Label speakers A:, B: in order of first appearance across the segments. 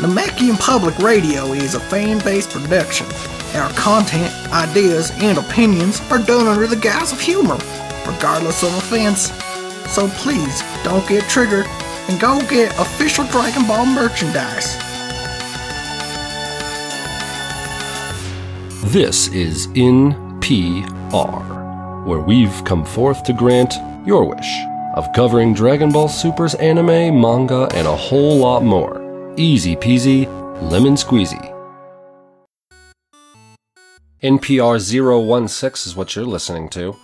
A: Namekian Public Radio is a fan-based production. Our content, ideas, and opinions are done under the guise of humor, regardless of offense. So please don't get triggered and go get official Dragon Ball merchandise.
B: This is In PR, where we've come forth to grant your wish of covering Dragon Ball Super's anime, manga, and a whole lot more. Easy peasy, lemon squeezy. NPR 016 is what you're listening to.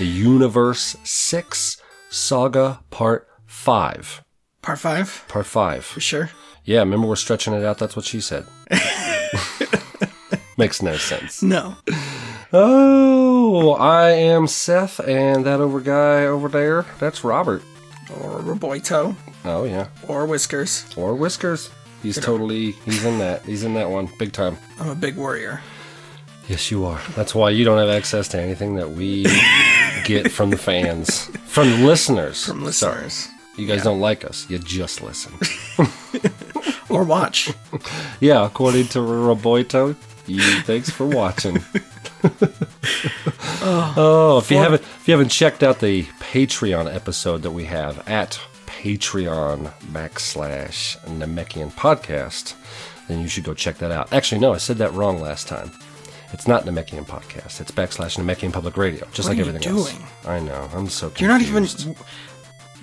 B: The Universe 6 Saga Part 5.
A: Part five,
B: Part 5.
A: for sure.
B: Yeah, remember we're stretching it out? That's what she said. Makes no sense.
A: No.
B: Oh, I am Seth, and that over guy over there, that's Robert.
A: Or Roboito.
B: Oh yeah,
A: Or Whiskers.
B: or Whiskers. He's totally he's in that. He's in that one big time.
A: I'm a big warrior.
B: Yes, you are. That's why you don't have access to anything that we get from the fans, from the listeners.
A: From
B: Sorry.
A: listeners.
B: You guys don't like us. You just listen.
A: Or watch.
B: yeah, according to Roboito, you thanks for watching. Oh. oh, if you haven't if you haven't checked out the Patreon episode that we have at Patreon backslash Namekian podcast, then you should go check that out. Actually, no, I said that wrong last time. It's not Namekian podcast. It's backslash Namekian Public Radio, just
A: What
B: like
A: are you
B: everything else. I know. I'm so. Confused.
A: You're not even.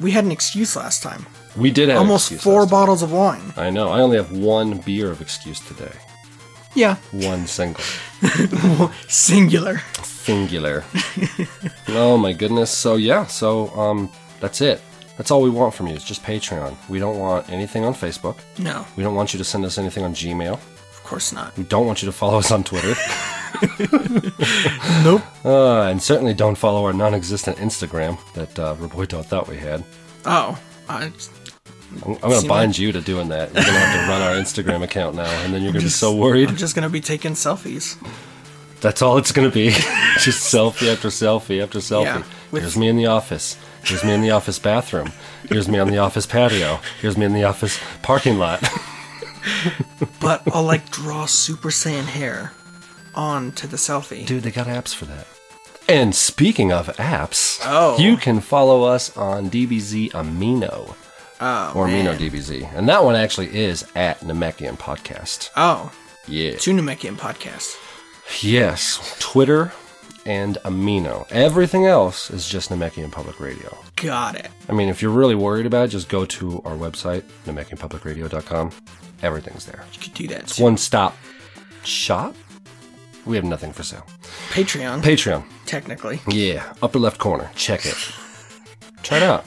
A: We had an excuse last time.
B: We did have
A: Almost four
B: last time.
A: bottles of wine.
B: I know. I only have one beer of excuse today.
A: Yeah.
B: One single.
A: Singular.
B: singular. oh my goodness. So yeah, so um that's it. That's all we want from you. It's just Patreon. We don't want anything on Facebook.
A: No,
B: We don't want you to send us anything on Gmail.
A: of course not.
B: We don't want you to follow us on Twitter.
A: Nope.
B: Uh, and certainly don't follow our non-existent Instagram that uh, Roboito thought we had.
A: Oh, I,
B: I'm, I'm going to bind you to doing that. You're going to have to run our Instagram account now, and then you're going to be so worried.
A: I'm just gonna be taking selfies.
B: That's all it's going to be. Just selfie after selfie after selfie.
A: Yeah, with-
B: Here's me in the office. Here's me in the office bathroom. Here's me on the office patio. Here's me in the office parking lot.
A: But I'll like draw Super Saiyan hair onto the selfie.
B: Dude, they got apps for that. And speaking of apps,
A: Oh.
B: you can follow us on DBZ Amino
A: Oh,
B: or
A: man.
B: Amino DBZ. And that one actually is at Namekian Podcast.
A: Oh,
B: Yeah.
A: two Namekian podcasts.
B: Yes. Twitter and Amino. Everything else is just Namekian Public Radio.
A: Got it.
B: I mean, if you're really worried about it, just go to our website, NamekianPublicRadio.com. Everything's there.
A: You could do that. Too.
B: One stop shop? We have nothing for sale.
A: Patreon,
B: Patreon.
A: technically.
B: Yeah, upper left corner. Check it. Try it out.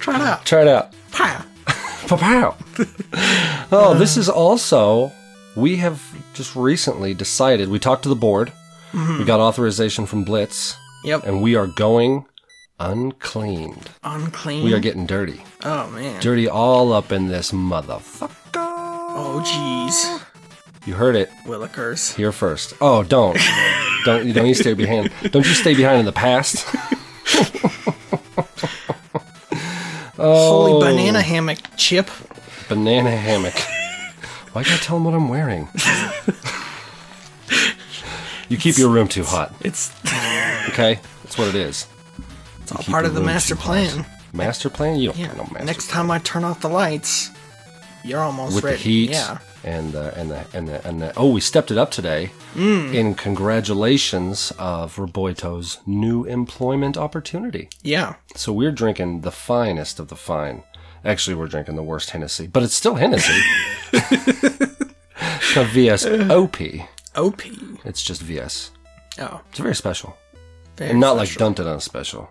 A: Try it out.
B: Try it out.
A: Pow.
B: Pow Oh, this is also, we have just recently decided, we talked to the board, we got authorization from Blitz,
A: Yep.
B: and we are going uncleaned.
A: Unclean.
B: We are getting dirty.
A: oh man.
B: Dirty all up in this motherfucker.
A: Oh jeez.
B: You heard it
A: Willikers.
B: here first. Oh, don't. don't, don't you stay behind. Don't you stay behind in the past.
A: Holy oh. banana hammock chip.
B: Banana hammock. Why can't I tell them what I'm wearing? you keep your room too hot,
A: It's
B: okay? That's what it is.
A: it's all part of the master
B: too hot.
A: plan.
B: Master plan? You don't
A: Yeah.
B: have no master
A: Next time I turn off the lights, you're almost
B: with
A: ready.
B: the heat
A: Yeah.
B: and uh, and the and the and the oh we stepped it up today
A: Mm.
B: in congratulations of Roboito's new employment opportunity.
A: Yeah.
B: So we're drinking the finest of the fine. Actually, we're drinking the worst Hennessy, but it's still Hennessy. not VSOP.
A: OP.
B: It's just VS.
A: Oh.
B: It's very special,
A: Very
B: and not like
A: special.
B: Dunted on special.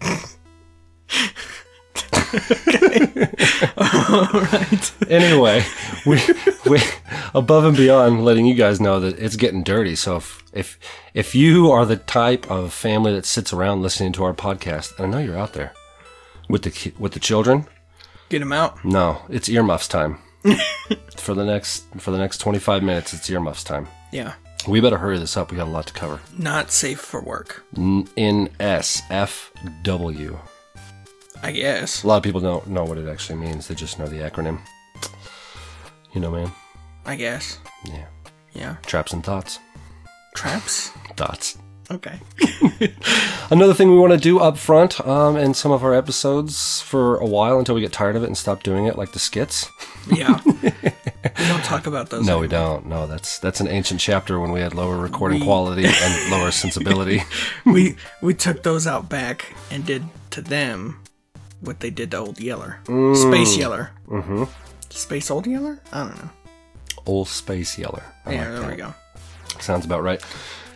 A: right.
B: Anyway, we we above and beyond letting you guys know that it's getting dirty. So if if if you are the type of family that sits around listening to our podcast, and I know you're out there with the with the children,
A: Get them out.
B: no, it's earmuffs time. for the next for the next 25 minutes, it's earmuffs time.
A: Yeah.
B: We better hurry this up. We got a lot to cover.
A: Not safe for work.
B: N- NSFW.
A: I guess.
B: A lot of people don't know what it actually means. They just know the acronym. You know, man.
A: I guess.
B: Yeah.
A: Yeah.
B: Traps and thoughts.
A: Traps.
B: Thoughts.
A: Okay.
B: Another thing we want to do up front um, in some of our episodes for a while until we get tired of it and stop doing it, like the skits.
A: Yeah. we don't talk about those.
B: No, we don't. No, that's that's an ancient chapter when we had lower recording quality and lower sensibility.
A: we we took those out back and did to them what they did to Old Yeller, Space Yeller, mm-hmm. Space Old Yeller. I don't know.
B: Old Space Yeller. I
A: yeah,
B: like
A: there
B: that.
A: we go.
B: Sounds about right.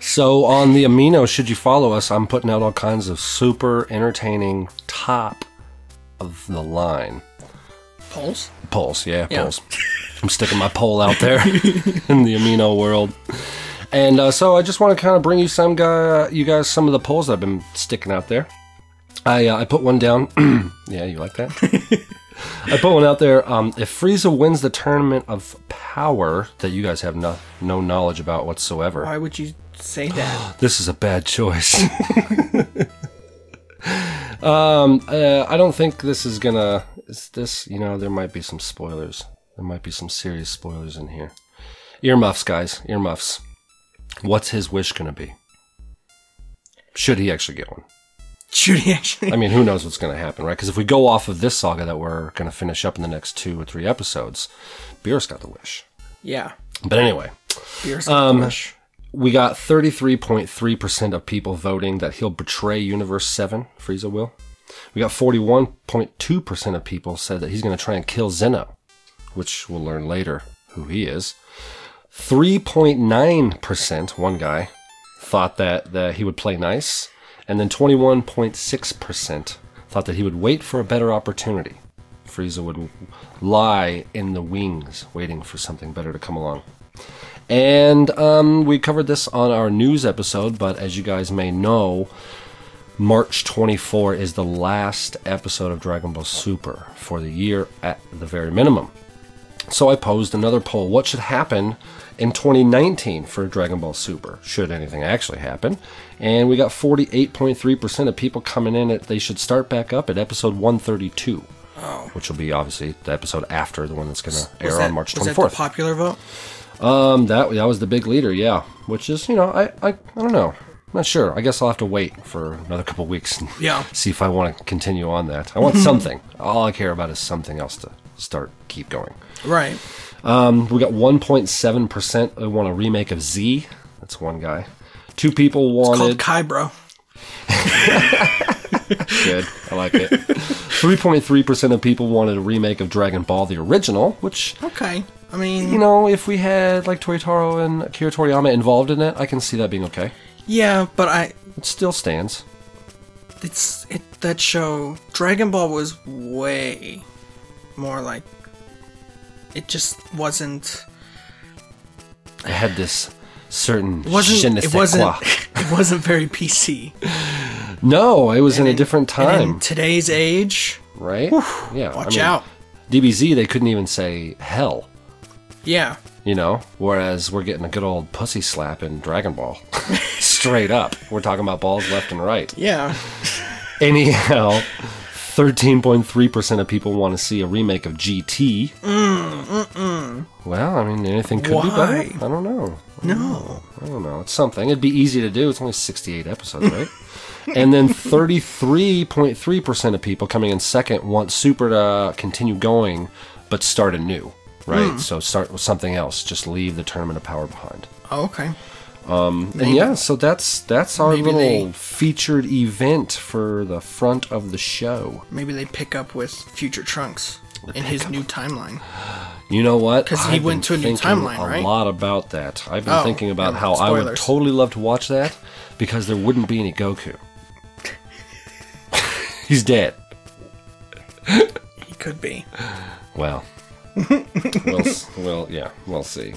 B: So on the Amino, should you follow us, I'm putting out all kinds of super entertaining top of the line
A: Pulse.
B: Polls. Yeah,
A: Yeah.
B: polls. I'm sticking my pole out there in the Amino world. And uh, so I just want to kind of bring you some guy, you guys, some of the polls that I've been sticking out there. I uh, I put one down. yeah, you like that? I put one out there. Um, if Frieza wins the tournament of power that you guys have no no knowledge about whatsoever,
A: Why would you say that?
B: this is a bad choice. um, uh, I don't think this is gonna. Is this? You know, there might be some spoilers. There might be some serious spoilers in here. Earmuffs, guys. Earmuffs. What's his wish gonna be? Should he actually get one?
A: Should he actually?
B: I mean, who knows what's going to happen, right? Because if we go off of this saga that we're going to finish up in the next two or three episodes, Beerus got the wish.
A: yeah.
B: But anyway,
A: Beer's
B: Um,
A: wish.
B: We got 33.3% of people voting that he'll betray Universe 7, Frieza will. We got 41.2% of people said that he's going to try and kill Zeno, which we'll learn later who he is. 3.9%, one guy, thought that, that he would play nice. And then 21.6% thought that he would wait for a better opportunity. Frieza would lie in the wings, waiting for something better to come along. And um, we covered this on our news episode, but as you guys may know, March 24 is the last episode of Dragon Ball Super for the year at the very minimum. So I posed another poll what should happen in 2019 for Dragon Ball Super? Should anything actually happen? And we got 48.3% of people coming in at they should start back up at episode 132. Which will be obviously the episode after the one that's going to air
A: Was
B: on
A: that-
B: March
A: Was that
B: 24th.
A: the popular vote?
B: Um, that that was the big leader, yeah. Which is, you know, I I, I don't know, I'm not sure. I guess I'll have to wait for another couple weeks and
A: Yeah.
B: see if I want to continue on that. I want something. All I care about is something else to start keep going.
A: Right.
B: Um, we got 1.7 percent They want a remake of Z. That's one guy. Two people wanted.
A: Called
B: wanted.
A: Kybro.
B: Good, I like it. 3.3 percent of people wanted a remake of Dragon Ball the original, which
A: Okay. I mean,
B: you know, if we had like Toyotaro and Akira Toriyama involved in it, I can see that being okay.
A: yeah, but I
B: It still stands.
A: it's it that show Dragon Ball was way more like it just wasn't
B: It had this certain
A: it wasn't it wasn't it wasn't very PC.
B: No, it was in a different
A: And
B: time,
A: in today's age,
B: right? yeah.
A: watch out.
B: DBZ, they couldn't even say hell,
A: Yeah.
B: you know. Whereas we're getting a good old pussy slap in Dragon Ball, straight up. We're talking about balls left and right.
A: Yeah.
B: Anyhow, 13.3% of people want to see a remake of GT. Mm, mm, mm. Well, I mean, anything could be better.
A: Why?
B: I don't know.
A: No.
B: I don't know. It's something. It'd be easy to do. It's only 68 episodes, right? and then 33.3% of people coming in second want Super to continue going, but start anew, right? Hmm. So start with something else. Just leave the Tournament of Power behind.
A: Oh, okay.
B: Um, and yeah, so that's that's our little
A: they-
B: featured event for the front of the show.
A: Maybe they pick up with Future Trunks in his new timeline.
B: You know what?
A: Because he went to a new timeline,
B: a lot about that. I've been
A: Oh,
B: thinking about
A: yeah,
B: how I would totally love to watch that because there wouldn't be any Goku. He's dead.
A: He could be.
B: Well, we'll, well, yeah, we'll see.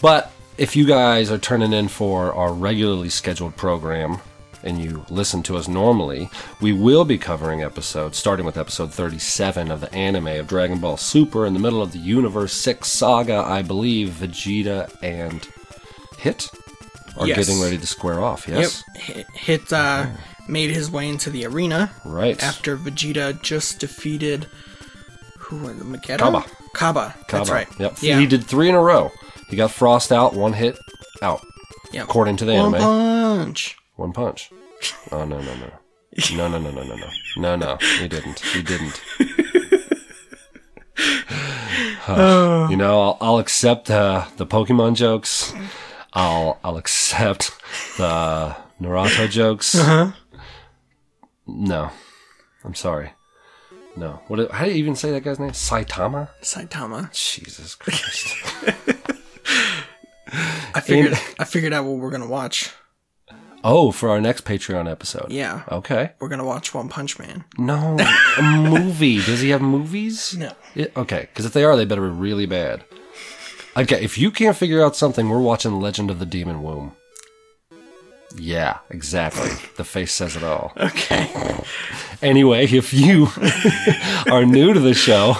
B: But if you guys are turning in for our regularly scheduled program and you listen to us normally, we will be covering episodes, starting with episode 37 of the anime of Dragon Ball Super in the middle of the Universe 6 saga. I believe Vegeta and Hit are
A: Yes.
B: getting ready to square off, yes?
A: Yep. Hit, hit uh, made his way into the arena
B: Right.
A: after Vegeta just defeated who was it? Magetta?
B: Kaba.
A: Kaba. That's
B: Kaba.
A: right.
B: Yep.
A: Yeah.
B: He did three in a row. He got Frost out, one hit, out.
A: Yep.
B: According to the anime.
A: One
B: anime.
A: punch.
B: One punch. Oh no no no. No no no no no no. No no. He didn't. He didn't. you know, I'll, I'll accept uh, the Pokemon jokes. I'll I'll accept the Naruto jokes. No, I'm sorry. No. What? How do you even say that guy's name? Saitama.
A: Saitama.
B: Jesus Christ.
A: I figured. I figured out what we're gonna watch.
B: oh, for our next Patreon episode.
A: Yeah.
B: Okay.
A: We're gonna watch One Punch Man.
B: No, a movie. Does he have movies?
A: No.
B: Yeah, okay, because if they are, they better be really bad. Okay, if you can't figure out something, we're watching Legend of the Demon Womb. Yeah, exactly. The face says it all.
A: Okay.
B: Anyway, if you are new to the show,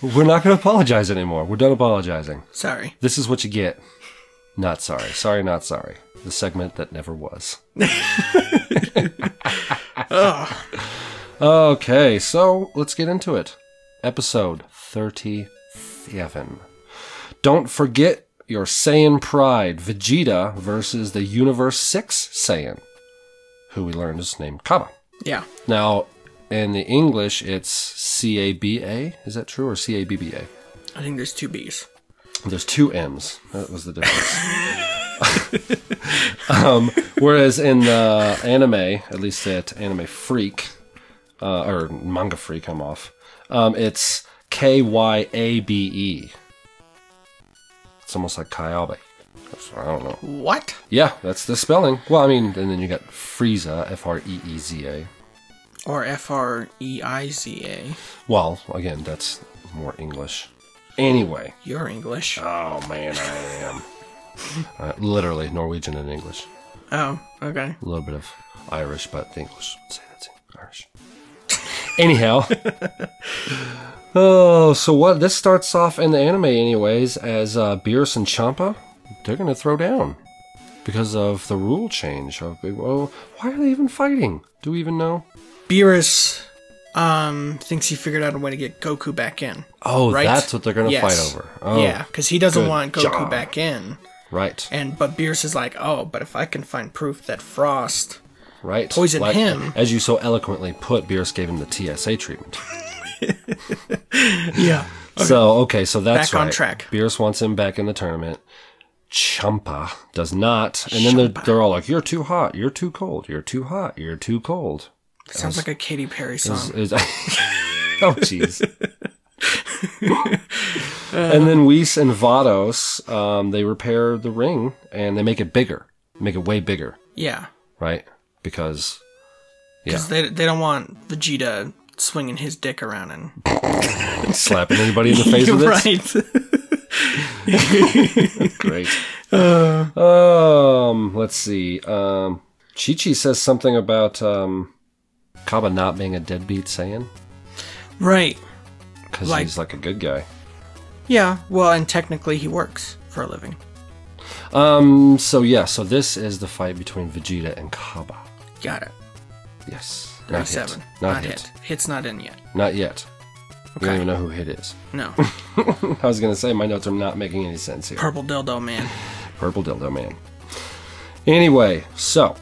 B: we're not going to apologize anymore. We're done apologizing.
A: Sorry.
B: This is what you get. Not sorry. Sorry, not sorry. The segment that never was. okay, so let's get into it. Episode 37. Don't forget your Saiyan pride. Vegeta versus the Universe 6 Saiyan, who we learned is named Kaba.
A: Yeah.
B: Now, in the English, it's C A B A. Is that true? Or C A B B A?
A: I think there's two B's.
B: There's two M's. That was the difference. um, whereas in the anime, at least at Anime Freak, uh, or Manga Freak, I'm off, um, it's K Y A B E. It's almost like Kyabe. I don't know.
A: What?
B: Yeah, that's the spelling. Well, I mean, and then you got Frieza, F R E E Z A.
A: Or F R E I Z A.
B: Well, again, that's more English. Anyway.
A: You're English.
B: Oh, man, I am. uh, literally Norwegian and English.
A: Oh, okay.
B: A little bit of Irish, but the English would say that's Irish. Anyhow. oh, so what? This starts off in the anime, anyways, as uh, Beerus and Champa, they're going to throw down because of the rule change. Of, well, why are they even fighting? Do we even know?
A: Beerus um thinks he figured out a way to get Goku back in.
B: Oh,
A: Right?
B: that's what they're going to
A: Yes.
B: fight over. Oh,
A: yeah, because he doesn't want Goku
B: job.
A: back in.
B: right,
A: And but Beerus is like, oh, but if I can find proof that Frost
B: right.
A: Poison him.
B: As you so eloquently put, Beerus gave him the TSA treatment.
A: Yeah.
B: So okay, so that's
A: Back on
B: right.
A: track.
B: Beerus wants him back in the tournament. Champa does not, and then they're, they're all like, "You're too hot. You're too cold. You're too hot. You're too cold."
A: Sounds like a Katy Perry song.
B: Is- oh jeez. and then Whis and Vados, um, they repair the ring and they make it bigger, make it way bigger,
A: yeah.
B: right? Because yeah,
A: Because they, they don't want Vegeta swinging his dick around and.
B: slapping anybody in the face with it.
A: right.
B: Great. um, let's see. Um, Chi Chi says something about um, Kaba not being a deadbeat Saiyan
A: right.
B: because
A: Like-
B: he's like a good guy.
A: Yeah. Well, and technically he works for a living.
B: Um. So yeah. So this is the fight between Vegeta and Kaba.
A: Got it.
B: Yes. Not hit.
A: 37.
B: Not, hit.
A: Hit's not in yet.
B: Not yet. You don't
A: Okay.
B: even know who hit is.
A: No.
B: I was gonna say my notes are not making any sense here.
A: Purple dildo man.
B: Purple dildo man. Anyway, so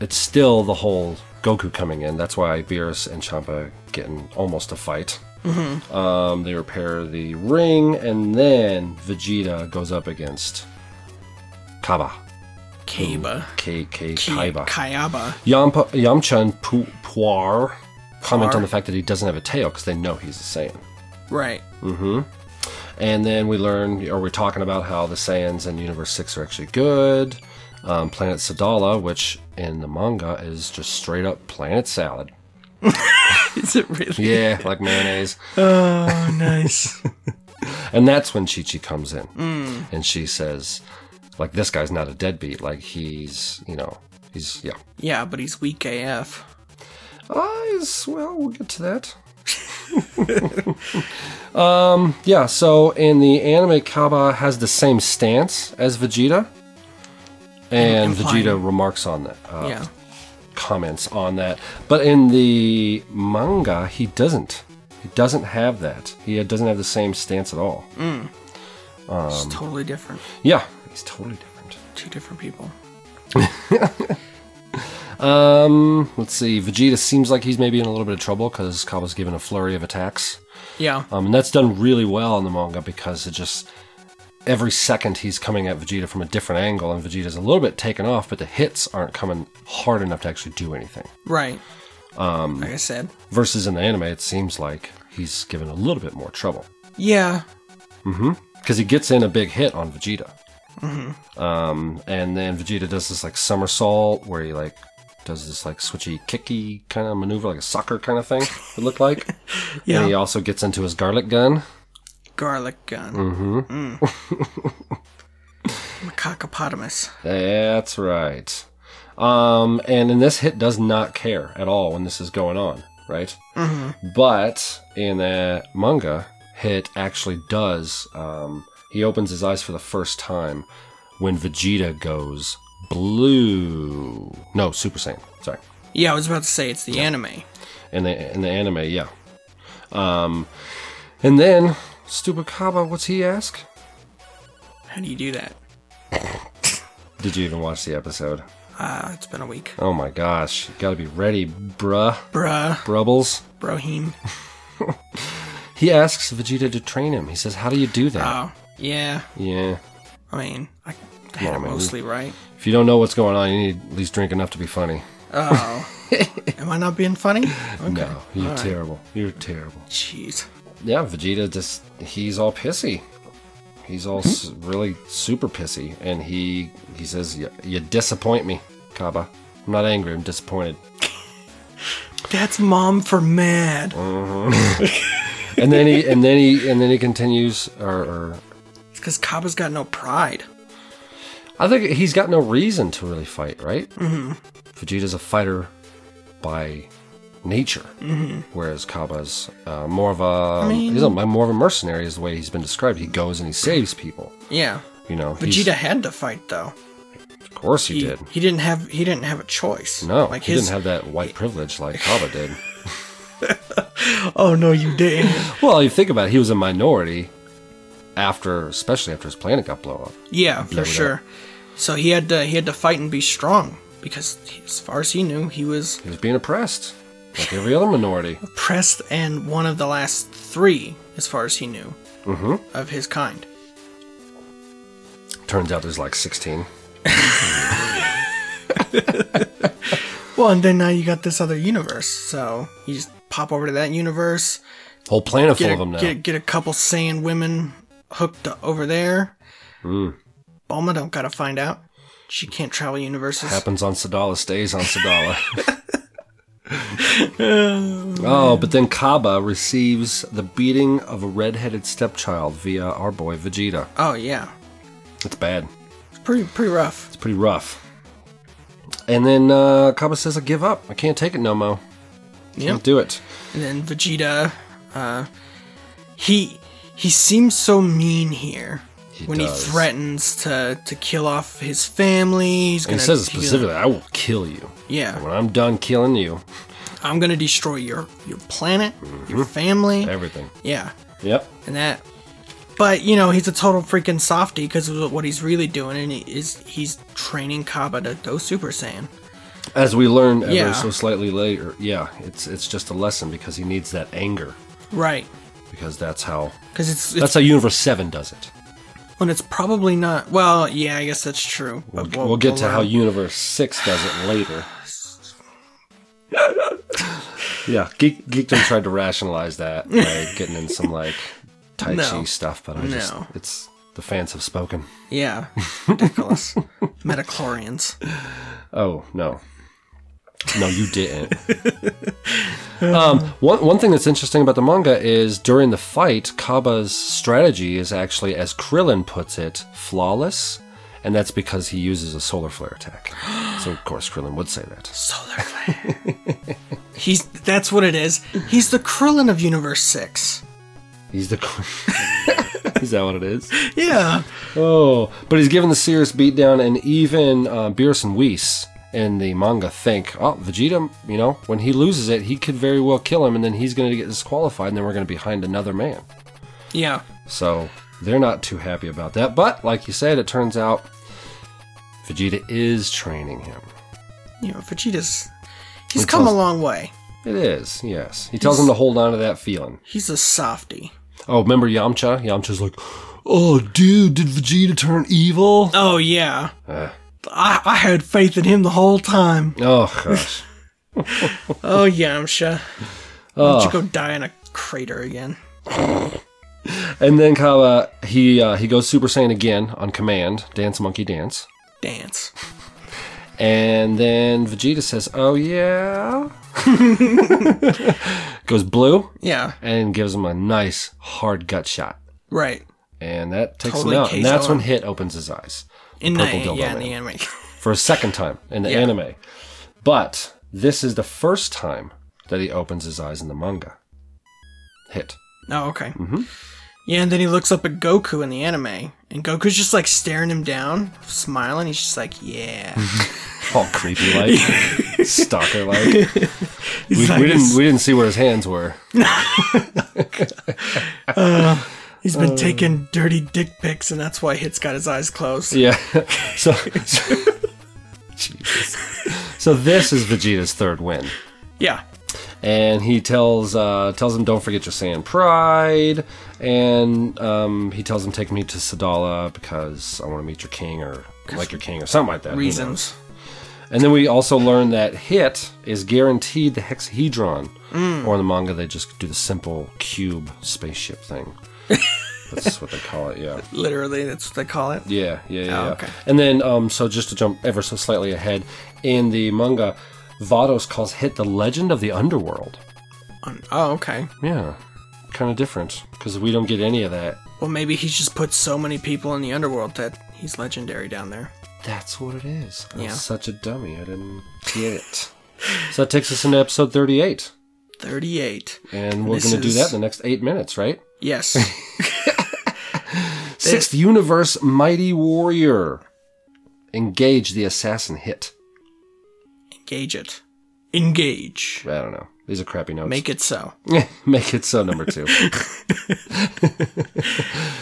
B: it's still the whole Goku coming in. That's why Beerus and Champa getting almost a fight. Um, they repair the ring, and then Vegeta goes up against Kaba.
A: Kaba.
B: K K Kaiba.
A: Kayaba.
B: Yampa, Yamcha and Pu- Puar comment
A: Puar?
B: on the fact that he doesn't have a tail because they know he's a Saiyan.
A: Right. Mm-hmm.
B: And then we learn, or we're talking about how the Saiyans in Universe 6 are actually good. Um, Planet Sadala, which in the manga is just straight up planet salad.
A: Is it really?
B: Yeah, like mayonnaise.
A: Oh, nice.
B: And that's when Chi Chi comes in. And she says, like, this guy's not a deadbeat. Like, he's, you know, he's, yeah.
A: yeah, but he's weak AF.
B: Uh, well, we'll get to that. um, yeah, so in the anime, Kaba has the same stance as Vegeta. And
A: Implying-
B: Vegeta remarks on that, uh,
A: yeah.
B: comments on that. But in the manga, he doesn't. He doesn't have that. He doesn't have the same stance at all.
A: it's totally different.
B: Yeah, he's totally different.
A: Two different people.
B: Um, let's see. Vegeta seems like he's maybe in a little bit of trouble because Kaba's given a flurry of attacks.
A: Yeah.
B: Um, and that's done really well in the manga because it just every second he's coming at Vegeta from a different angle, and Vegeta's a little bit taken off, but the hits aren't coming hard enough to actually do anything.
A: Right. Um, like I said.
B: Versus in the anime, it seems like he's given a little bit more trouble
A: Yeah. Mm-hmm.
B: because he gets in a big hit on Vegeta. Um, and then Vegeta does this like somersault where he like does this like switchy kicky kind of maneuver, like a soccer kind of thing. It looked like.
A: Yeah.
B: And he also gets into his garlic gun.
A: Garlic gun. Mm-hmm. Macacopotamus.
B: That's right. Um, and in this hit does not care at all when this is going on, right? Mm-hmm. But in the manga, hit actually does. Um, he opens his eyes for the first time when Vegeta goes blue. No, Super Saiyan. Sorry.
A: Yeah, I was about to say it's the anime.
B: In the in the anime, yeah. Um, and then stupid Kaba, what's he ask?
A: How do you do that?
B: Did you even watch the episode?
A: Uh, it's been a week.
B: Oh my gosh, you gotta be ready, bruh.
A: Bruh.
B: Brubbles.
A: Brohim.
B: He asks Vegeta to train him. He says, How do you do that?
A: Oh, yeah.
B: yeah.
A: I mean, I had it
B: on, man.
A: mostly right.
B: If you don't know what's going on, you need at least drink enough to be funny.
A: Oh. Am I not being funny? Okay.
B: No, you're
A: All right.
B: terrible. You're terrible.
A: Jeez.
B: Yeah, Vegeta just, he's all pissy. He's all mm-hmm. s- really super pissy. And he he says, "You- You disappoint me, Kaba. I'm not angry, I'm disappointed.
A: That's mom for mad. Mm-hmm.
B: and then he and then he and then he continues or, or
A: because Kaba's got no pride.
B: I think he's got no reason to really fight, right? Mm-hmm. Vegeta's a fighter by nature, mm-hmm. whereas Kaba's uh, more of a
A: mean-
B: he's a, more of a mercenary, is the way he's been described. He goes and he saves people.
A: Yeah.
B: You know,
A: Vegeta had to fight though.
B: Of course, he,
A: He,
B: did.
A: he didn't have he didn't have a choice.
B: No,
A: like
B: he
A: his.
B: didn't have that white privilege like Kaba did.
A: oh no, you didn't.
B: well, you think about it, he was a minority after, especially after his planet got blown up.
A: yeah, for sure. So he had to he had to fight and be strong because as far as he knew, he was
B: He was being oppressed, like every other minority.
A: oppressed and one of the last three, as far as he knew,
B: Mm-hmm.
A: of his kind.
B: Turns out there's like 16.
A: Well, and then now you got this other universe, so you just pop over to that universe,
B: Whole planet full
A: get
B: of them now.
A: get, get a couple Saiyan women hooked over there.
B: Hmm.
A: Bulma don't gotta find out. She can't travel universes.
B: happens on Sadala stays on Sadala. oh, but then Kaba receives the beating of a red-headed stepchild via our boy Vegeta.
A: Oh yeah,
B: It's bad.
A: it's pretty pretty rough.
B: It's pretty rough. And then uh, Kaba says, "I give up. I can't take it no more.
A: Yep.
B: Can't do it."
A: And then Vegeta, uh, he he seems so mean here
B: He
A: when
B: does.
A: he threatens to to kill off his family. He's gonna
B: he says specifically, "I will kill you.
A: yeah,
B: When I'm done killing you,
A: I'm gonna destroy your your planet,
B: Mm-hmm.
A: your family.
B: everything."
A: Yeah,
B: Yep.
A: and that. But you know he's a total freaking softy because of what he's really doing and he is he's training Kaba to go Super Saiyan.
B: As we learn ever
A: Yeah.
B: so slightly later, yeah, it's it's just a lesson because he needs that anger
A: Right.
B: Because that's how
A: Because it's, it's
B: that's how Universe Seven does it.
A: And it's probably not. Well, yeah, I guess that's true.
B: We'll,
A: But
B: we'll get to how. Universe Six does it later. yeah, Geek, Geekdom tried to rationalize that by getting in some like Tai Chi
A: No.
B: stuff, but I just it's the fans have spoken.
A: Yeah, ridiculous. Midichlorians.
B: Oh no, no, you didn't. um, one one thing that's interesting about the manga is during the fight, Kaba's strategy is actually, as Krillin puts it, flawless, and that's because he uses a solar flare attack. so of course Krillin would say that.
A: Solar flare. He's that's what it is. He's the Krillin of Universe Six.
B: He's the. is that what it is?
A: Yeah.
B: Oh, but he's given the serious beatdown, and even uh, Beerus and Whis in the manga think, oh, Vegeta, you know, when he loses it, he could very well kill him, and then he's going to get disqualified, and then we're going to be behind another man.
A: Yeah.
B: So they're not too happy about that. But like you said, it turns out Vegeta is training him.
A: You know, Vegeta's he's
B: He
A: come a long way.
B: It is, yes. He tells him to hold on to that feeling.
A: He's a softy.
B: Oh, remember Yamcha? Yamcha's like, oh, dude, did Vegeta turn evil?
A: Oh yeah.
B: Uh.
A: I, I had faith in him the whole time.
B: Oh, gosh.
A: Oh Yamcha. Why don't you go die in a crater again?
B: and then Kaba, he uh, he goes Super Saiyan again on command, Dance Monkey Dance.
A: Dance.
B: And then Vegeta says, oh, yeah? goes blue
A: Yeah.
B: and gives him a nice hard gut shot.
A: Right.
B: And that takes
A: Totally
B: him out. And that's when. Hit opens his eyes.
A: In the
B: dildo
A: yeah, in the anime.
B: for a second time in the
A: Yeah.
B: anime. But this is the first time that he opens his eyes in the manga. Hit.
A: Oh, okay. Mm-hmm. Yeah, and then he looks up at Goku in the anime, and Goku's just like staring him down, smiling. He's just like, "Yeah."
B: All creepy like, stalker like. We,
A: like,
B: we didn't we didn't see where his hands were.
A: He's been taking dirty dick pics, and that's why Hit's got his eyes closed.
B: Yeah. So, so, Jesus. so this is Vegeta's third win.
A: Yeah.
B: and he tells uh, tells him don't forget your Saiyan pride, and um, he tells him take me to Sadala because I want to meet your king or like your king or something like that.
A: Reasons.
B: And then we also learn that Hit is guaranteed the hexahedron,
A: Mm.
B: or in the manga they just do the simple cube spaceship thing. That's what they call it. Yeah.
A: Literally, that's what they call it.
B: Yeah, yeah, yeah.
A: Oh,
B: yeah.
A: okay.
B: And then, um, so just to jump ever so slightly ahead, in the manga, Vados calls Hit the legend of the underworld.
A: On- Oh, okay.
B: Yeah, kind of different because we don't get any of that.
A: Well, maybe he's just put so many people in the underworld that he's legendary down there.
B: That's what it is. I'm
A: Yeah.
B: such a dummy. I didn't get it. so that takes us into episode 38.
A: 38.
B: And we're going to do that in the next eight minutes, right?
A: Yes.
B: Sixth Universe Mighty Warrior. Engage the assassin hit.
A: Engage it. Engage.
B: I don't know. These are crappy notes.
A: Make it so.
B: Make it so number two.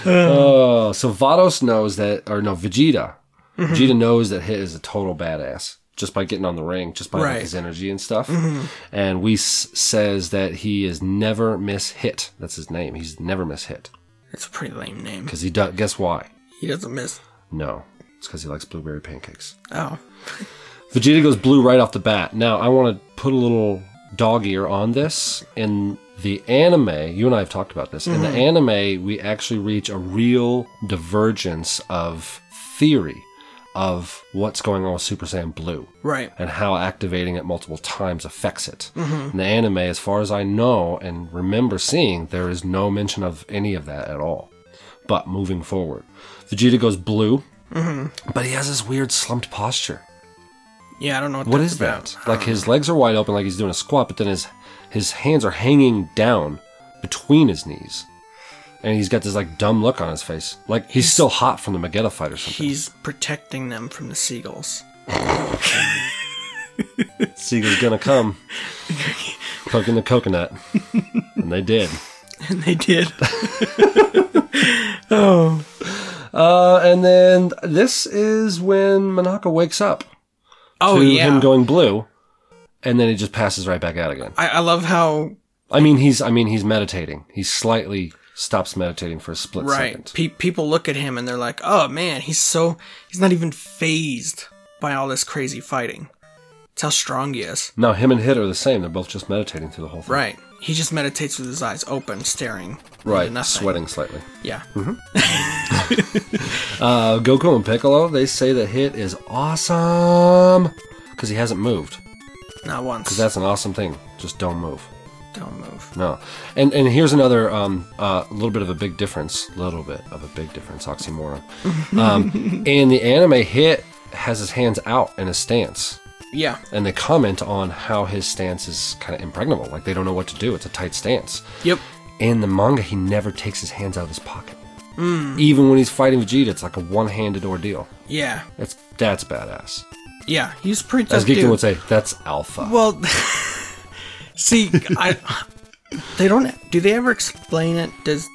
B: oh, so Vados knows that, or no, Vegeta.
A: Mm-hmm.
B: Vegeta knows that Hit is a total badass just by getting on the ring, just by like, his energy and stuff. Mm-hmm. And Whis says that he is never miss Hit. That's his name. He's never miss Hit
A: It's a pretty lame name.
B: because he does. Guess why?
A: He doesn't miss.
B: No, it's because he likes blueberry pancakes.
A: Oh.
B: Vegeta goes blue right off the bat. Now, I want to put a little dog ear on this. In the anime, you and I have talked about this. In the mm-hmm. anime, we actually reach a real divergence of theory of what's going on with Super Saiyan Blue
A: Right.
B: and how activating it multiple times affects it. Mm-hmm. In the anime, as far as I know and remember seeing, there is no mention of any of that at all. But moving forward, Vegeta goes blue, mm-hmm. but he has this weird slumped posture.
A: Yeah, I don't know what,
B: What is
A: about.
B: that? Like his legs are wide open, like he's doing a squat, but then his his hands are hanging down between his knees, and he's got this like dumb look on his face, like he's, still hot from the Magetta fight or something.
A: He's protecting them from the seagulls.
B: Seagull's gonna come, poking the coconut, and they did.
A: And they did.
B: Uh, and then this is when Monaka wakes up
A: Oh,
B: to
A: yeah.
B: him going blue, and then he just passes right back out again.
A: I, I love how,
B: I mean, he's I mean he's meditating. He's slightly stops meditating for a split
A: right,
B: second.
A: pe- people look at him and they're like, oh man, he's so, he's not even phased by all this crazy fighting. It's how strong he is.
B: No, him and Hit are the same. They're both just meditating through the whole thing.
A: Right. He just meditates with his eyes open, staring.
B: Right, sweating slightly.
A: Yeah.
B: Uh, Goku and Piccolo, they say that Hit is awesome because he hasn't moved.
A: Not once.
B: Because That's an awesome thing. Just don't move.
A: Don't move.
B: No. And and here's another um uh, little bit of a big difference. Little bit of a big difference. Oxymoron. um, in the anime, Hit has his hands out in a stance.
A: Yeah.
B: And they comment on how his stance is kind of impregnable. Like they don't know what to do. It's a tight stance.
A: Yep.
B: In the manga, he never takes his hands out of his pocket. Even when he's fighting Vegeta, it's like a one-handed ordeal.
A: Yeah.
B: That's that's badass.
A: Yeah, he's pretty
B: As Geekdom would say, that's alpha.
A: Well, see, I they don't. Do they ever explain it? Does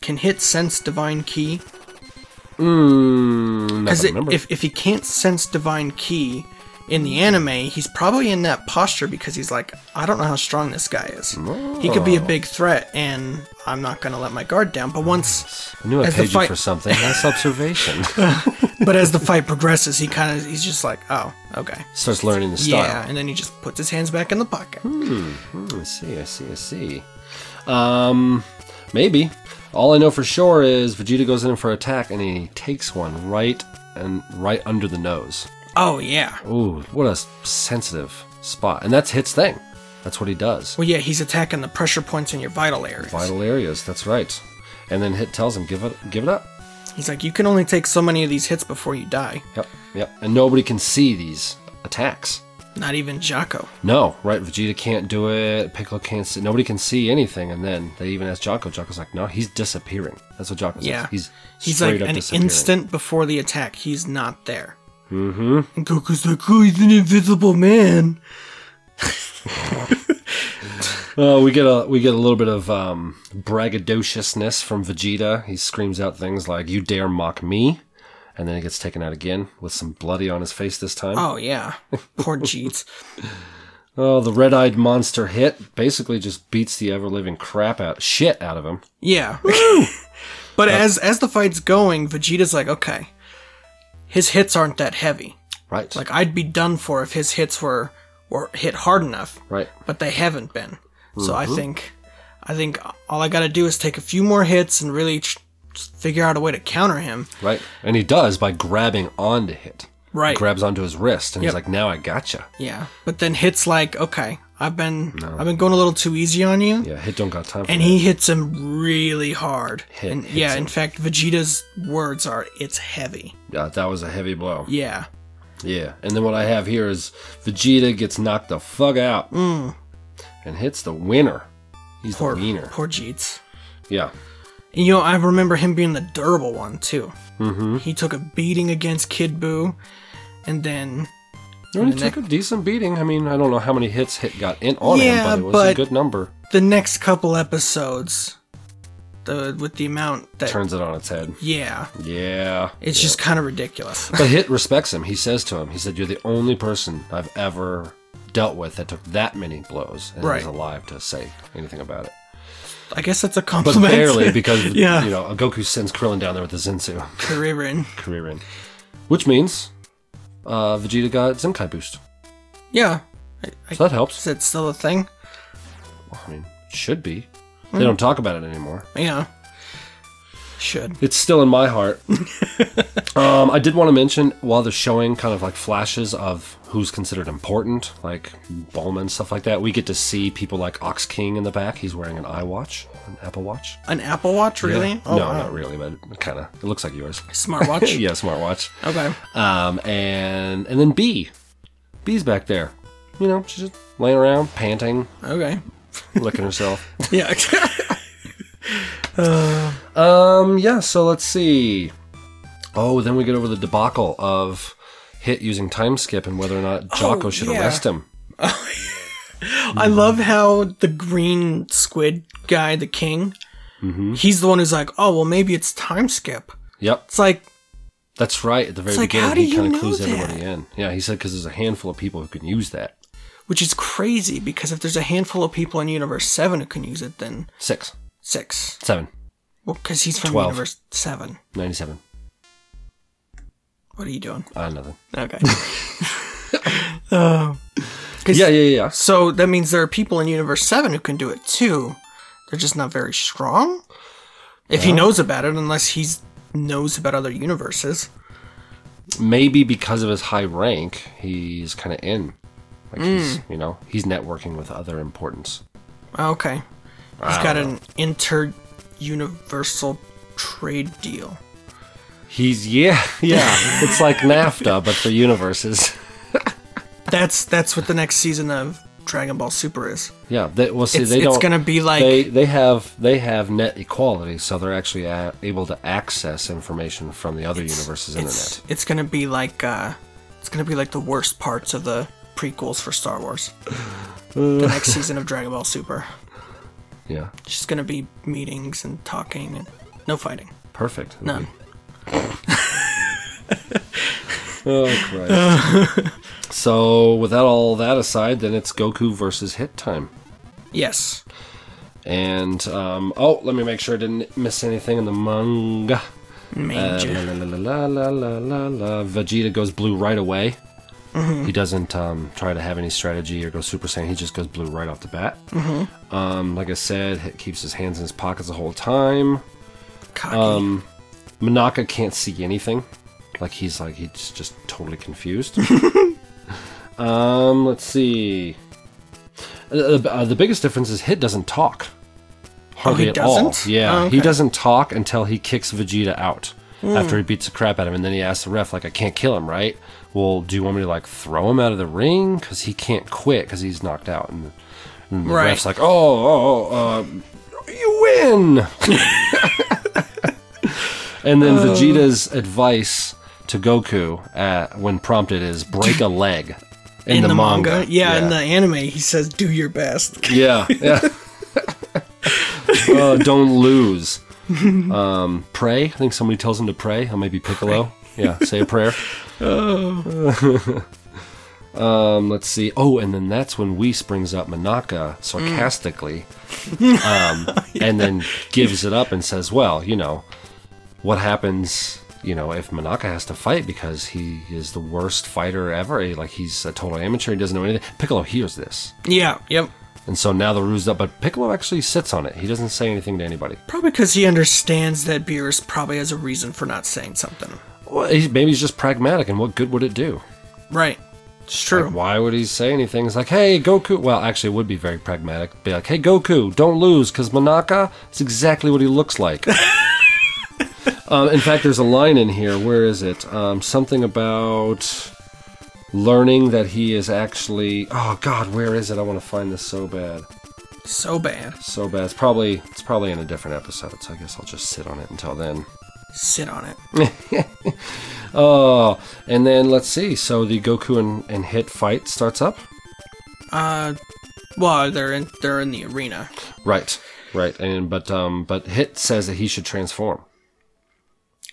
A: can hit sense divine ki?
B: Mm,
A: Because
B: never
A: if if he can't sense divine key in the anime, he's probably in that posture because he's like, I don't know how strong this guy is. He could be a big threat, and I'm not gonna let my guard down. But once,
B: I knew I paid you for something. Nice observation.
A: but as the fight progresses, he kind of he's just like, oh, okay,
B: Starts learning the style.
A: yeah, and then he just puts his hands back in the pocket.
B: Hmm, I see, I see, I see. Um, maybe. All I know for sure is Vegeta goes in for attack and he takes one right and right under the nose.
A: Oh yeah.
B: Ooh, what a sensitive spot. And that's Hit's thing. That's what he does.
A: Well, yeah, he's attacking the pressure points in your vital areas.
B: Vital areas, that's right. And then Hit tells him, give it give it up.
A: He's like, you can only take so many of these hits before you die.
B: Yep, yep. And nobody can see these attacks.
A: Not even Jaco.
B: No, right? Vegeta can't do it. Piccolo can't see. Nobody can see anything. And then they even ask Jaco. Jaco's like, no, he's disappearing. That's what Jaco
A: Yeah.
B: says. He's
A: He's like an instant before the attack, he's not there. Mm-hmm. Goku's like, oh, he's an invisible man.
B: Uh, we get a we get a little bit of um, braggadociousness from Vegeta. He screams out things like "You dare mock me," and then he gets taken out again with some bloody on his face this time.
A: Oh, yeah. Poor Jeets.
B: Oh, the red-eyed monster hit basically just beats the ever-living crap out shit out of him.
A: Yeah. but as as the fight's going, Vegeta's like, okay, his hits aren't that heavy.
B: Right,
A: Like, I'd be done for if his hits were, were hit hard enough.
B: right.
A: but they haven't been. So I mm-hmm. think, I think all I got to do is take a few more hits and really tr- figure out a way to counter him.
B: Right. And he does by grabbing onto Hit.
A: Right.
B: He Grabs onto his wrist and he's like, now I gotcha.
A: Yeah, but then hits like, okay, I've been, I've been going a little too easy on you,
B: Yeah, Hit don't got time for
A: and he hits him really hard.
B: Hit-
A: and yeah,
B: him.
A: in fact, Vegeta's words are, "It's heavy."
B: Yeah, that was a heavy blow.
A: Yeah,
B: Yeah. And then what I have here is Vegeta gets knocked the fuck out
A: Mm.
B: and hits the winner. He's
A: poor,
B: the wiener.
A: poor Jeets.
B: Yeah.
A: And, you know, I remember him being the durable one too. Mm-hmm. He took a beating against Kid Buu, and then
B: He only
A: the
B: took a decent beating. I mean, I don't know how many hits Hit got in on
A: Yeah,
B: him, but it was a good number.
A: the next couple episodes, the with the amount that
B: Turns it on its head.
A: yeah,
B: Yeah.
A: it's just kind of ridiculous.
B: But Hit respects him. He says to him, he said, You're the only person I've ever dealt with that took that many blows and
A: Right.
B: is alive to say anything about it.
A: I guess that's a compliment.
B: But barely because,
A: yeah,
B: you know, Goku sends Krillin down there with the Senzu
A: Kuririn.
B: career in. Which means uh, Vegeta got Zenkai boost.
A: Yeah, I, I,
B: So that helps.
A: is that still a thing?
B: I mean, it should be.
A: Hmm.
B: They don't talk about it anymore.
A: Yeah, should.
B: It's still in my heart. um, I did want to mention while they're showing kind of like flashes of who's considered important, like Bulma and stuff like that, we get to see people like Ox King in the back. He's wearing an iWatch, an Apple Watch.
A: An Apple Watch, really?
B: Yeah.
A: Oh,
B: no,
A: wow.
B: not really, but kind of it looks like yours.
A: Smartwatch.
B: yeah, smartwatch.
A: Okay.
B: Um, and and then B, B's back there. You know, she's just laying around, panting,
A: Okay.
B: licking herself.
A: Yeah.
B: Um, yeah, so let's see. Oh, then we get over the debacle of Hit using time skip and whether or not Jaco should
A: Oh, yeah.
B: arrest him.
A: I love how the green squid guy, the king,
B: Mm-hmm.
A: he's the one who's like, oh well, maybe it's time skip.
B: Yep,
A: It's like,
B: that's right. At the very
A: like,
B: beginning, he kind of clues
A: that?
B: everybody in. Yeah, he said because there's a handful of people who can use that.
A: which is crazy because if there's a handful of people in Universe Seven who can use it, then
B: Six,
A: six.
B: seven,
A: Well, because he's from
B: Twelve.
A: Universe Seven.
B: 97.
A: What are you doing?
B: Uh, nothing.
A: Okay. Uh,
B: Yeah, yeah, yeah.
A: So that means there are people in Universe 7 who can do it too. They're just not very strong. If he knows about it, unless he knows about other universes.
B: Maybe because of his high rank, he's kind of in. Like
A: Hmm.
B: he's, you know, he's networking with other importance.
A: Okay. He's got an inter universal trade deal.
B: He's yeah, yeah. it's like NAFTA, but for universes.
A: That's that's what the next season of Dragon Ball Super is.
B: Yeah, they, well, see,
A: It's,
B: they don't.
A: It's gonna be like
B: they they have they have net equality, so they're actually a, able to access information from the other universes'
A: it's,
B: internet.
A: it's gonna be like uh, it's It's gonna be like the worst parts of the prequels for Star Wars. the next season of Dragon Ball Super.
B: Yeah.
A: Just gonna be meetings and talking and no fighting.
B: Perfect.
A: None.
B: Oh Christ. so without all that aside, then it's Goku versus Hit time.
A: Yes.
B: And um, oh, let me make sure I didn't miss anything in the manga. Uh,
A: Manja.
B: la, la, la, la, la, la, la. Vegeta goes blue right away. He doesn't um, try to have any strategy or go Super Saiyan. He just goes blue right off the bat. Um, like I said, Hit keeps his hands in his pockets the whole time.
A: Cocky.
B: Um, Monaka can't see anything. Like he's like he's just totally confused. um, let's see. Uh, the, uh, the biggest difference is Hit doesn't talk. Hardly
A: he
B: at
A: doesn't?
B: Yeah,
A: Oh,
B: he doesn't talk until he kicks Vegeta out. After he beats the crap out of him, and then he asks the ref, like, "I can't kill him, right? Well, do you want me to like throw him out of the ring because he can't quit because he's knocked out?" And, and the
A: Right.
B: ref's like, "Oh, oh, uh, you win." And then Vegeta's advice to Goku uh, when prompted is break a leg in, the, manga.
A: Yeah, in the anime, he says, "Do your best."
B: yeah, yeah. uh, don't lose. Um, pray. I think somebody tells him to pray. Or maybe Piccolo. Yeah, say a prayer. um, let's see. Oh, and then that's when Whis springs up Monaka sarcastically, um, and then gives it up and says, "Well, you know, what happens?" You know, if Monaka has to fight because he is the worst fighter ever, like he's a total amateur, he doesn't know anything. Piccolo hears this,
A: Yeah. Yep.
B: And so now the ruse's up, but Piccolo actually sits on it. He doesn't say anything to anybody.
A: Probably because he understands that Beerus probably has a reason for not saying something.
B: Well, he, maybe he's just pragmatic, and what good would it do?
A: Right. It's true.
B: Like, why would he say anything? It's like, hey, Goku. Well, actually, it would be very pragmatic. Be like, hey, Goku, don't lose, because Monaka is exactly what he looks like. um, in fact, there's a line in here. Where is it? Um, something about learning that he is actually. Oh God, where is it? I want to find this so bad.
A: So bad.
B: So bad. It's probably it's probably in a different episode. So I guess I'll just sit on it until then.
A: Sit on it.
B: Oh, and then let's see. So the Goku and, and Hit fight starts up.
A: Uh, well, they're in they're in the arena.
B: Right, right. And but um, but Hit says that he should transform,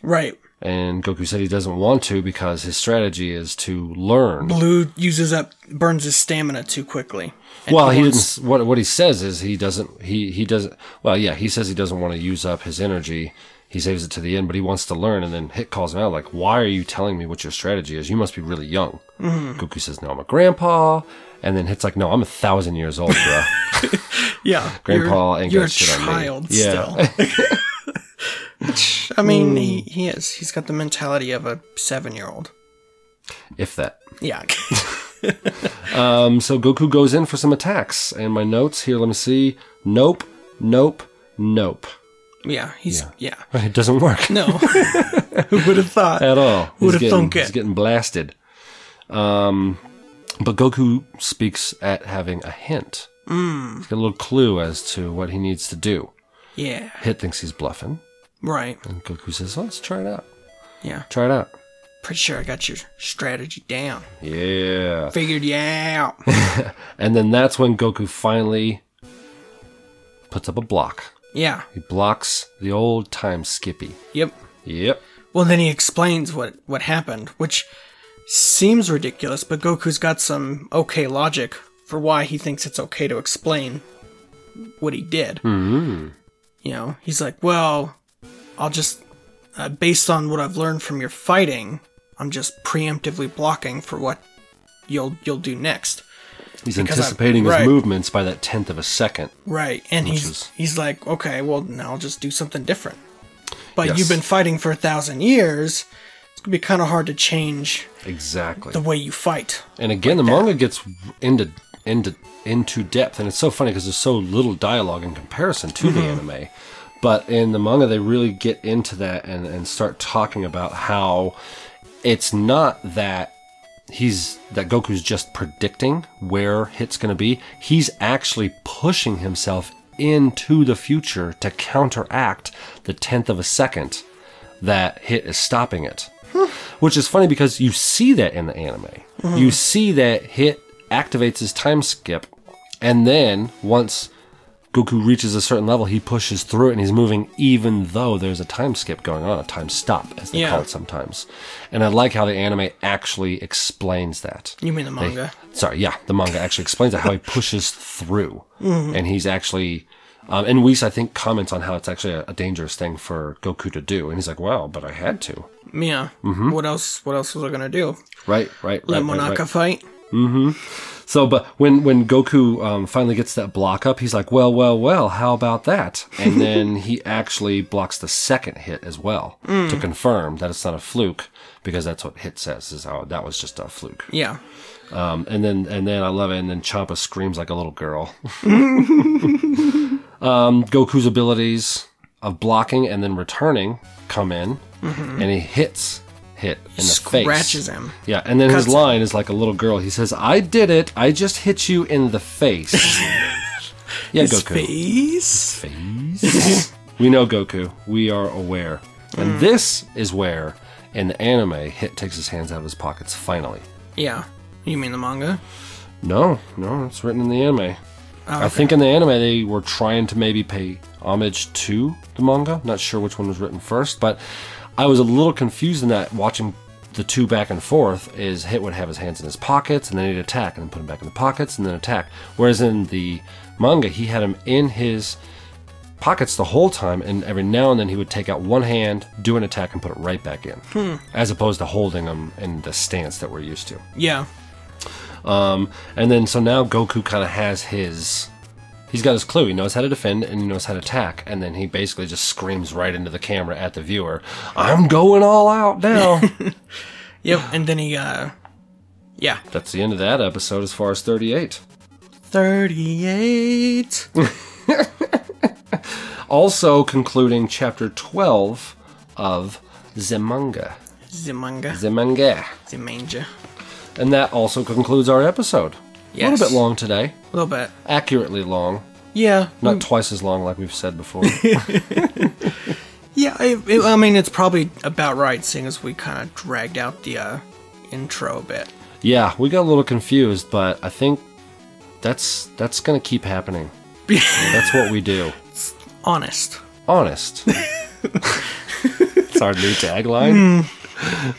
A: Right.
B: And Goku said he doesn't want to because his strategy is to learn.
A: Blue uses up burns his stamina too quickly.
B: Well, he didn't. What what he says is he doesn't. He he doesn't. Well, yeah, he says he doesn't want to use up his energy. He saves it to the end, but he wants to learn. And then Hit calls him out like, "Why are you telling me what your strategy is? You must be really young."
A: Mm-hmm.
B: Goku says, "No, I'm a grandpa." And then Hit's like, "No, I'm a thousand years old, bro."
A: Yeah,
B: Grandpa
A: you're,
B: ain't
A: you're
B: got
A: a
B: shit on me.
A: child
B: Yeah.
A: I mean, he, he is. He's got the mentality of a seven-year-old.
B: if that.
A: Yeah.
B: Um, so Goku goes in for some attacks, and my notes here. Let me see. Nope, nope, nope.
A: yeah. He's yeah.
B: It doesn't work
A: No. Who would have thought?
B: at all.
A: Who'd have
B: getting,
A: thunk it?
B: he's getting blasted. Um, but Goku speaks at having a hint. Mm. He's got a little clue as to what he needs to do.
A: Yeah.
B: Hit thinks he's bluffing,
A: Right.
B: and Goku says, "Let's try it out.
A: Yeah.
B: Try it out."
A: Pretty sure I got your strategy down.
B: Yeah.
A: Figured you out.
B: And then that's when Goku finally puts up a block.
A: yeah.
B: He blocks the old time Skippy.
A: Yep.
B: Yep.
A: Well, then he explains what what happened, which seems ridiculous, but Goku's got some okay logic for why he thinks it's okay to explain what he did.
B: hmm
A: You know, he's like, "Well, I'll just uh, based on what I've learned from your fighting, I'm just preemptively blocking for what you'll you'll do next."
B: He's
A: Because
B: anticipating his
A: right.
B: movements by that tenth of a second.
A: Right, and he's
B: is-
A: he's like, "Okay, well, now I'll just do something different." But
B: Yes.
A: you've been fighting for a thousand years. It's gonna be kind of hard to change
B: Exactly.
A: the way you fight.
B: And again, the manga gets into into into depth, and it's so funny because there's so little dialogue in comparison to the anime. But in the manga, they really get into that and, and start talking about how it's not that he's that Goku's just predicting where Hit's going to be. He's actually pushing himself into the future to counteract the tenth of a second that Hit is stopping it. which is funny because you see that in the anime. You mm-hmm. see that Hit activates his time skip, and then once Goku reaches a certain level, he pushes through it and he's moving even though there's a time skip going on, a time stop, as they
A: Yeah.
B: call it sometimes. And I like how the anime actually explains that.
A: You mean the
B: They-
A: manga?
B: sorry, yeah, the manga actually explains that how he pushes through, and he's actually. Um, and Whis, I think, comments on how it's actually a, a dangerous thing for Goku to do, and he's like, "Well, but I had to."
A: Yeah.
B: Mm-hmm.
A: What else? What else was I gonna do?
B: Right, right,
A: Let
B: right, right,
A: Monaka
B: right.
A: fight?
B: So, but when when Goku um, finally gets that block up, he's like, "Well, well, well, how about that?" And then he actually blocks the second hit as well to confirm that it's not a fluke, because that's what hit says is how that was just a fluke.
A: Yeah.
B: Um, and then and then I love it. And then Champa screams like a little girl. um, Goku's abilities of blocking and then returning come in, and he hits hit in the face.
A: Scratches him.
B: Yeah, and then his
A: Cuts-
B: line is like a little girl. He says, "I did it. I just hit you in the face." yeah,
A: His
B: Goku.
A: face.
B: Face. we know Goku. We are aware. And hmm. this is where, in the anime, Hit takes his hands out of his pockets finally.
A: Yeah. You mean the manga?
B: No, no, it's written in the anime. Oh, I think in the anime they were trying to maybe pay homage to the manga. Not sure which one was written first, but I was a little confused in that watching the two back and forth is Hit would have his hands in his pockets and then he'd attack and then put them back in the pockets and then attack. Whereas in the manga he had him in his pockets the whole time and every now and then he would take out one hand, do an attack and put it right back in. As opposed to holding them in the stance that we're used to.
A: Yeah.
B: Um, and then so now Goku kind of has his. He's got his clue. He knows how to defend and he knows how to attack. And then he basically just screams right into the camera at the viewer, I'm going all out now.
A: Yep. And then he uh Yeah.
B: That's the end of that episode as far as 38.
A: Thirty-eight.
B: Also concluding chapter 12 of Zemanga. Zemanga.
A: Zemanga. manga.
B: The manga.
A: The manga.
B: And that also concludes our episode. A little bit long today.
A: A little bit.
B: Accurately long.
A: Yeah.
B: Not twice as long like we've said before.
A: Yeah, it, it- I mean, it's probably about right, seeing as we kind of dragged out the uh, intro a bit.
B: Yeah, we got a little confused, but I think that's that's gonna keep happening. That's what we do.
A: Honest.
B: Honest. it's our new tagline.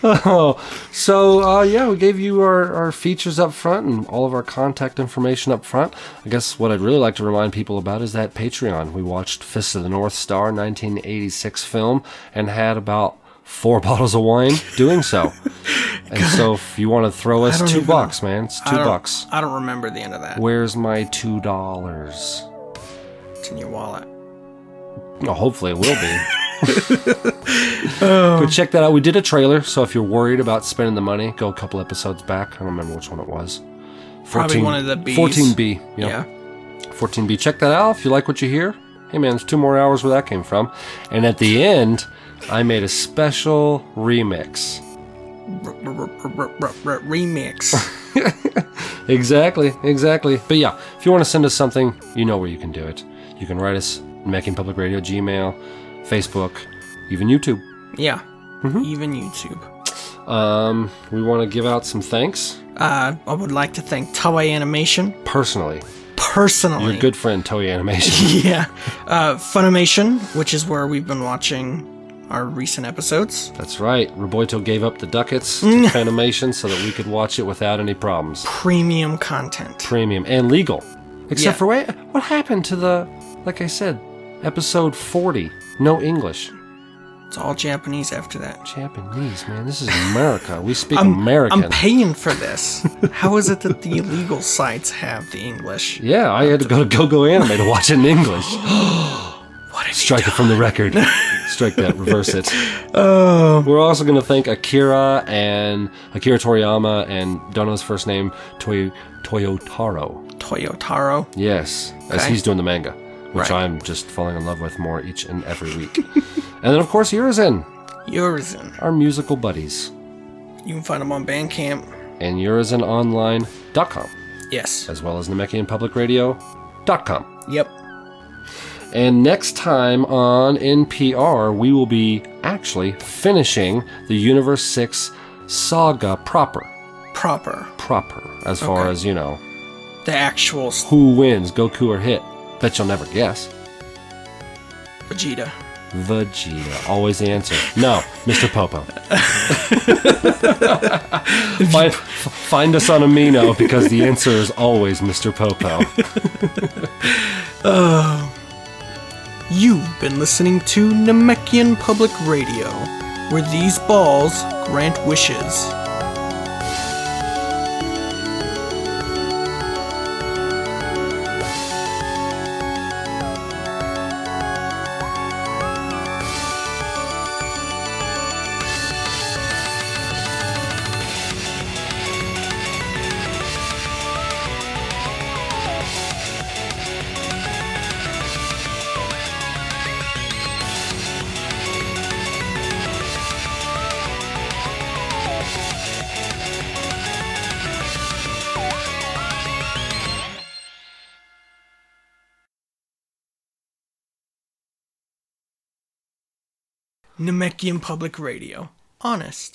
B: Oh, so uh, yeah, we gave you our, our features up front and all of our contact information up front. I guess what I'd really like to remind people about is that Patreon. We watched Fist of the North Star 1986 film and had about four bottles of wine doing so. and so if you want to throw us two
A: even-
B: bucks, man, it's two
A: don't-
B: bucks.
A: I don't remember the end of that.
B: Where's my two dollars?
A: It's in your wallet.
B: Oh, hopefully it will be. Go oh. check that out. We did a trailer, so if you're worried about spending the money, go a couple episodes back. I don't remember which one it was.
A: Probably one of the Bs.
B: 14B.
A: Yeah.
B: 14B. Check that out if you like what you hear. Hey man, there's two more hours where that came from. And at the end, I made a special remix.
A: Remix.
B: Exactly, exactly. But yeah, if you want to send us something, you know where you can do it. You can write us Making Public Radio, Gmail, Facebook, even YouTube.
A: yeah.
B: Mm-hmm.
A: Even YouTube.
B: Um, we want to give out some thanks
A: Uh, I would like to thank Toei Animation
B: personally.
A: personally.
B: Your good friend Toei Animation.
A: Yeah. Uh, Funimation, which is where we've been watching our recent episodes.
B: That's right. Roboito gave up the ducats
A: Mm.
B: to Funimation so that we could watch it without any problems.
A: Premium content.
B: Premium and legal. Except
A: Yeah.
B: for wait, what happened to the like I said, episode 40? No English.
A: It's all Japanese after that.
B: Japanese, man. This is America. We speak
A: I'm,
B: American.
A: I'm paying for this. How is it that the illegal sites have the English?
B: yeah, I had to go to GoGo Anime to watch it in English.
A: What
B: Strike it from the record. Strike that. Reverse it. Oh. We're also going to thank Akira and Akira Toriyama and Dono's first name Toy, Toyotaro.
A: Toyotaro?
B: Yes, as he's doing the manga, which
A: Right.
B: I'm just falling in love with more each and every week. and then of course Urizen,
A: Urizen.
B: our musical buddies,
A: You can find them on Bandcamp.
B: and UrizenOnline.com,
A: Yes.
B: as well as NamekianPublicRadio.com.
A: Yep.
B: And next time on NPR, we will be actually finishing the Universe 6 saga proper.
A: Proper.
B: Proper, as far as, you know,
A: The actual
B: who wins, Goku or Hit. Bet you'll never guess.
A: Vegeta.
B: Vegeta. Always the answer. No, Mr. Popo. find, find us on Amino because the answer is always Mr. Popo.
A: Uh, you've been listening to Namekian Public Radio, where these balls grant wishes. Namekian Public Radio. Honest.